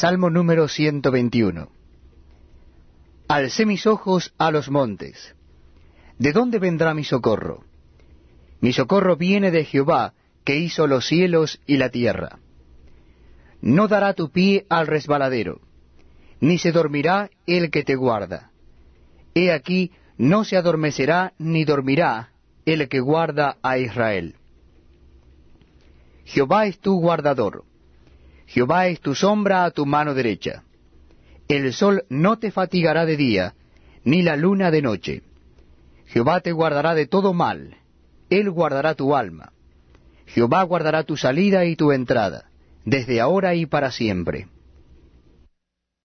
Salmo número 121. Alcé mis ojos a los montes. ¿De dónde vendrá mi socorro? Mi socorro viene de Jehová, que hizo los cielos y la tierra. No dará tu pie al resbaladero, ni se dormirá el que te guarda. He aquí, no se adormecerá ni dormirá el que guarda a Israel. Jehová es tu guardador. Jehová es tu sombra a tu mano derecha. El sol no te fatigará de día, ni la luna de noche. Jehová te guardará de todo mal, Él guardará tu alma. Jehová guardará tu salida y tu entrada, desde ahora y para siempre.